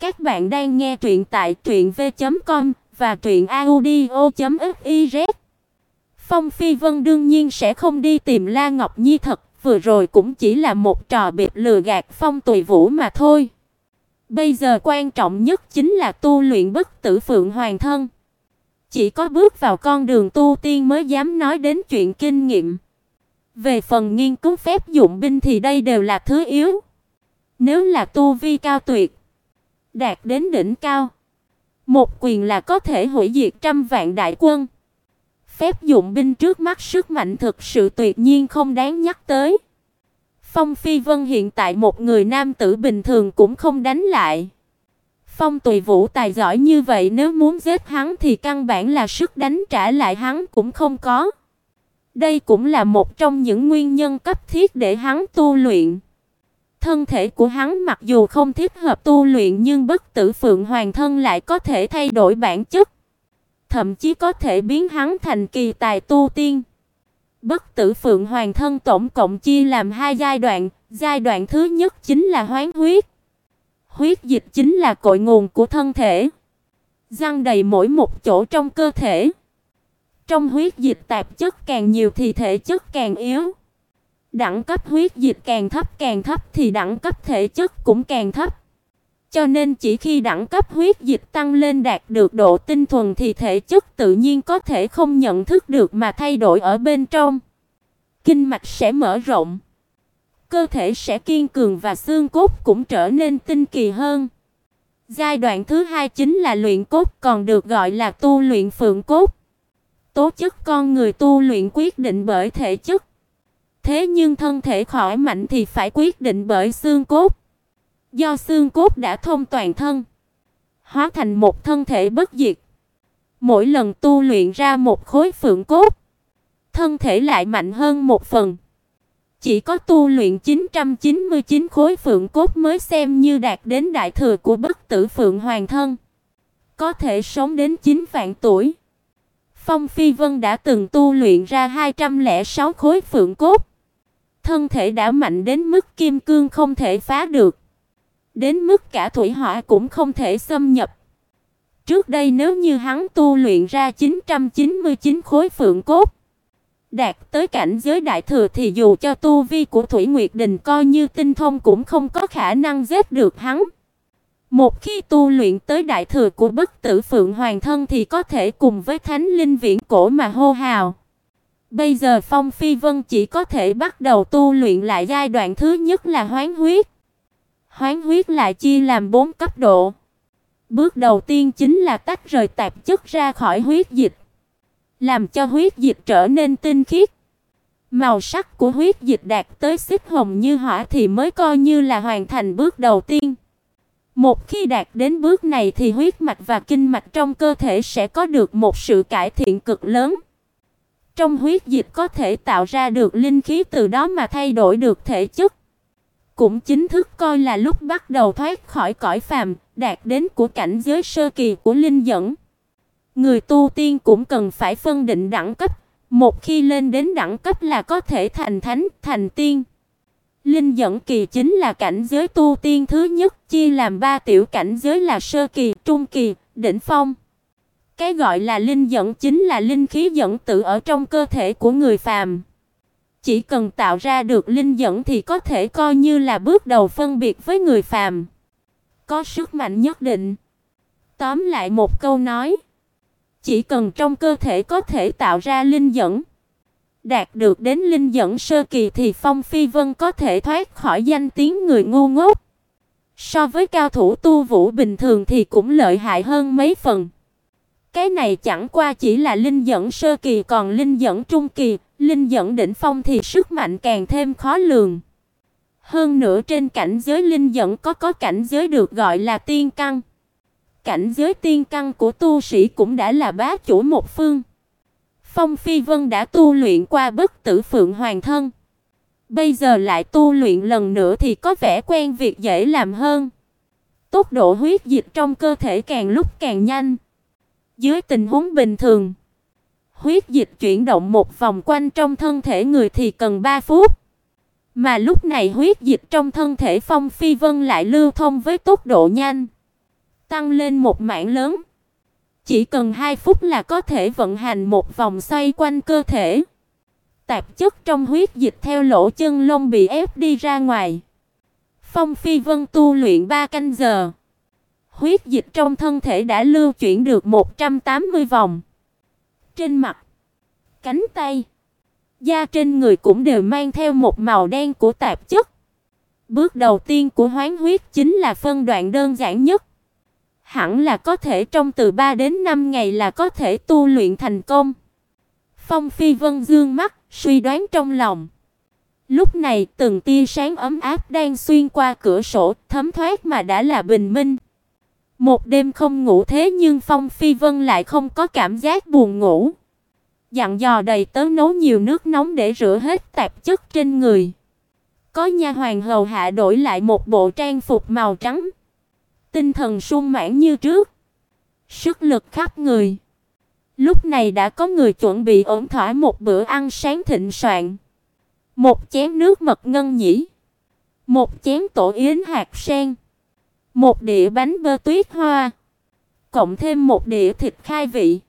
Các bạn đang nghe truyện tại truyệnv.com và truyệnaudio.fiz. Phong Phi Vân đương nhiên sẽ không đi tìm La Ngọc Nhi thật, vừa rồi cũng chỉ là một trò bịp lừa gạt Phong Tùy Vũ mà thôi. Bây giờ quan trọng nhất chính là tu luyện bất tử phượng hoàng thân. Chỉ có bước vào con đường tu tiên mới dám nói đến chuyện kinh nghiệm. Về phần nghiên cứu phép dụng binh thì đây đều là thứ yếu. Nếu là tu vi cao tuyệt, đạt đến đỉnh cao, một quyền là có thể hủy diệt trăm vạn đại quân. Phép dụng binh trước mắt sức mạnh thực sự tuyệt nhiên không đáng nhắc tới. Phong Phi Vân hiện tại một người nam tử bình thường cũng không đánh lại. Phong Tùy Vũ tài giỏi như vậy nếu muốn giết hắn thì căn bản là sức đánh trả lại hắn cũng không có. Đây cũng là một trong những nguyên nhân cấp thiết để hắn tu luyện. Thân thể của hắn mặc dù không thích hợp tu luyện nhưng bất tử phượng hoàng thân lại có thể thay đổi bản chất, thậm chí có thể biến hắn thành kỳ tài tu tiên. Bất tử phượng hoàng thân tổng cộng chia làm hai giai đoạn, giai đoạn thứ nhất chính là hoán huyết. Huyết dịch chính là cội nguồn của thân thể, răng đầy mỗi một chỗ trong cơ thể. Trong huyết dịch tạp chất càng nhiều thì thể chất càng yếu. Đẳng cấp huyết dịch càng thấp càng thấp thì đẳng cấp thể chất cũng càng thấp. Cho nên chỉ khi đẳng cấp huyết dịch tăng lên đạt được độ tinh thuần thì thể chất tự nhiên có thể không nhận thức được mà thay đổi ở bên trong. Kinh mạch sẽ mở rộng, cơ thể sẽ kiên cường và xương cốt cũng trở nên tinh kỳ hơn. Giai đoạn thứ hai chính là luyện cốt, còn được gọi là tu luyện phượng cốt. Tố chất con người tu luyện quyết định bởi thể chất. Thế nhưng thân thể khỏe mạnh thì phải quyết định bởi xương cốt. Do xương cốt đã thông toàn thân, hóa thành một thân thể bất diệt. Mỗi lần tu luyện ra một khối phượng cốt, thân thể lại mạnh hơn một phần. Chỉ có tu luyện 999 khối phượng cốt mới xem như đạt đến đại thừa của bất tử phượng hoàng thân. Có thể sống đến 9 vạn tuổi. Phong Phi Vân đã từng tu luyện ra 206 khối phượng cốt. Thân thể đã mạnh đến mức kim cương không thể phá được. Đến mức cả thủy hỏa cũng không thể xâm nhập. Trước đây nếu như hắn tu luyện ra 999 khối phượng cốt, đạt tới cảnh giới đại thừa thì dù cho tu vi của Thủy Nguyệt Đình coi như tinh thông cũng không có khả năng giết được hắn. Một khi tu luyện tới đại thừa của Bất Tử Phượng Hoàng thân thì có thể cùng với Thánh Linh Viễn cổ mà hô hào. Bây giờ Phong Phi Vân chỉ có thể bắt đầu tu luyện lại giai đoạn thứ nhất là hoán huyết. Hoán huyết lại chia làm 4 cấp độ. Bước đầu tiên chính là tách rời tạp chất ra khỏi huyết dịch, làm cho huyết dịch trở nên tinh khiết. Màu sắc của huyết dịch đạt tới xích hồng như hỏa thì mới coi như là hoàn thành bước đầu tiên. Một khi đạt đến bước này thì huyết mạch và kinh mạch trong cơ thể sẽ có được một sự cải thiện cực lớn. Trong huyết dịch có thể tạo ra được linh khí từ đó mà thay đổi được thể chất. Cũng chính thức coi là lúc bắt đầu thoát khỏi cõi phàm, đạt đến của cảnh giới sơ kỳ của linh dẫn. Người tu tiên cũng cần phải phân định đẳng cấp, một khi lên đến đẳng cấp là có thể thành thánh, thành tiên. Linh dẫn kỳ chính là cảnh giới tu tiên thứ nhất, chia làm ba tiểu cảnh giới là sơ kỳ, trung kỳ, đỉnh phong. Cái gọi là linh dẫn chính là linh khí dẫn tự ở trong cơ thể của người phàm. Chỉ cần tạo ra được linh dẫn thì có thể coi như là bước đầu phân biệt với người phàm. Có sức mạnh nhất định. Tóm lại một câu nói, chỉ cần trong cơ thể có thể tạo ra linh dẫn, đạt được đến linh dẫn sơ kỳ thì Phong Phi Vân có thể thoát khỏi danh tiếng người ngu ngốc. So với cao thủ tu vũ bình thường thì cũng lợi hại hơn mấy phần. Cái này chẳng qua chỉ là linh dẫn sơ kỳ còn linh dẫn trung kỳ, linh dẫn đỉnh phong thì sức mạnh càng thêm khó lường. Hơn nữa trên cảnh giới linh dẫn có có cảnh giới được gọi là tiên căn. Cảnh giới tiên căn của tu sĩ cũng đã là bá chủ một phương. Phong Phi Vân đã tu luyện qua Bất Tử Phượng Hoàng thân. Bây giờ lại tu luyện lần nữa thì có vẻ quen việc dễ làm hơn. Tốc độ huyết dịch trong cơ thể càng lúc càng nhanh. Dưới tình huống bình thường, huyết dịch chuyển động một vòng quanh trong thân thể người thì cần 3 phút. Mà lúc này huyết dịch trong thân thể Phong Phi Vân lại lưu thông với tốc độ nhanh. tăng lên một mảng lớn. Chỉ cần 2 phút là có thể vận hành một vòng xoay quanh cơ thể. Tạp chất trong huyết dịch theo lỗ chân lông bị ép đi ra ngoài. Phong Phi Vân tu luyện 3 canh giờ. Huyết dịch trong thân thể đã lưu chuyển được 180 vòng. Trên mặt, cánh tay, da trên người cũng đều mang theo một màu đen của tạp chất. Bước đầu tiên của hoán huyết chính là phân đoạn đơn giản nhất. Hẳn là có thể trong từ 3 đến 5 ngày là có thể tu luyện thành công. Phong Phi Vân dương mắt, suy đoán trong lòng. Lúc này, từng tia sáng ấm áp đang xuyên qua cửa sổ, thấm thoát mà đã là bình minh. Một đêm không ngủ thế nhưng Phong Phi Vân lại không có cảm giác buồn ngủ. Dặn dò đầy tớ nấu nhiều nước nóng để rửa hết tạp chất trên người. Có nha hoàng hầu hạ đổi lại một bộ trang phục màu trắng. Tinh thần sung mãn như trước. Sức lực khắp người. Lúc này đã có người chuẩn bị ổn thỏa một bữa ăn sáng thịnh soạn. Một chén nước mật ngân nhĩ, một chén tổ yến hạt sen, một đĩa bánh bơ tuyết hoa, cộng thêm một đĩa thịt khai vị.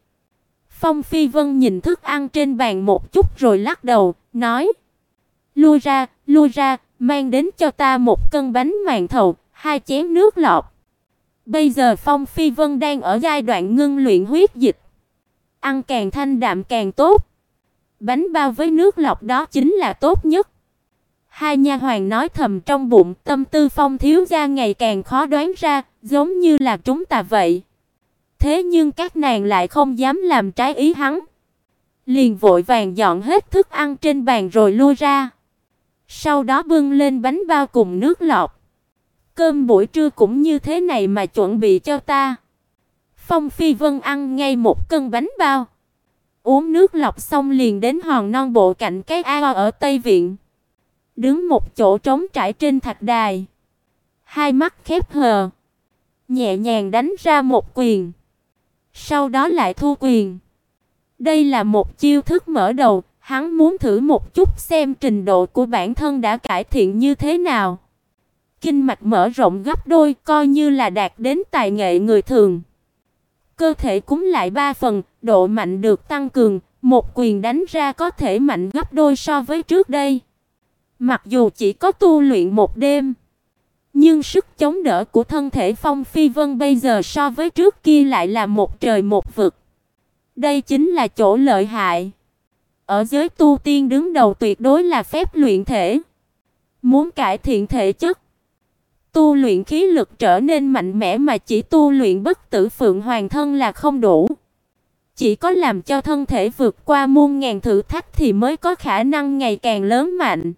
Phong Phi Vân nhìn thức ăn trên bàn một chút rồi lắc đầu, nói: "Lui ra, lui ra, mang đến cho ta một cân bánh màn thầu, hai chén nước lọc." Bây giờ Phong Phi Vân đang ở giai đoạn ngưng luyện huyết dịch. Ăn càng thanh đạm càng tốt. Bánh bao với nước lọc đó chính là tốt nhất. Hai nha hoàn nói thầm trong bụng, tâm tư Phong thiếu gia ngày càng khó đoán ra, giống như là chúng ta vậy. Thế nhưng các nàng lại không dám làm trái ý hắn. Liền vội vàng dọn hết thức ăn trên bàn rồi lui ra. Sau đó bưng lên bánh bao cùng nước lọc. Cơm buổi trưa cũng như thế này mà chuẩn bị cho ta. Phong Phi Vân ăn ngay một cân bánh bao. Uống nước lọc xong liền đến hòn non bộ cạnh cái ao ở Tây viện. Đứng một chỗ trống trải trên thạch đài. Hai mắt khép hờ. Nhẹ nhàng đánh ra một quyền. Sau đó lại thu quyền. Đây là một chiêu thức mở đầu, hắn muốn thử một chút xem trình độ của bản thân đã cải thiện như thế nào. Kinh mạch mở rộng gấp đôi, coi như là đạt đến tài nghệ người thường. Cơ thể cúng lại ba phần, độ mạnh được tăng cường, một quyền đánh ra có thể mạnh gấp đôi so với trước đây. Mặc dù chỉ có tu luyện một đêm, nhưng sức chống đỡ của thân thể Phong Phi Vân bây giờ so với trước kia lại là một trời một vực. Đây chính là chỗ lợi hại. Ở giới tu tiên đứng đầu tuyệt đối là phép luyện thể. Muốn cải thiện thể chất, tu luyện khí lực trở nên mạnh mẽ mà chỉ tu luyện bất tử phượng hoàng thân là không đủ. Chỉ có làm cho thân thể vượt qua muôn ngàn thử thách thì mới có khả năng ngày càng lớn mạnh.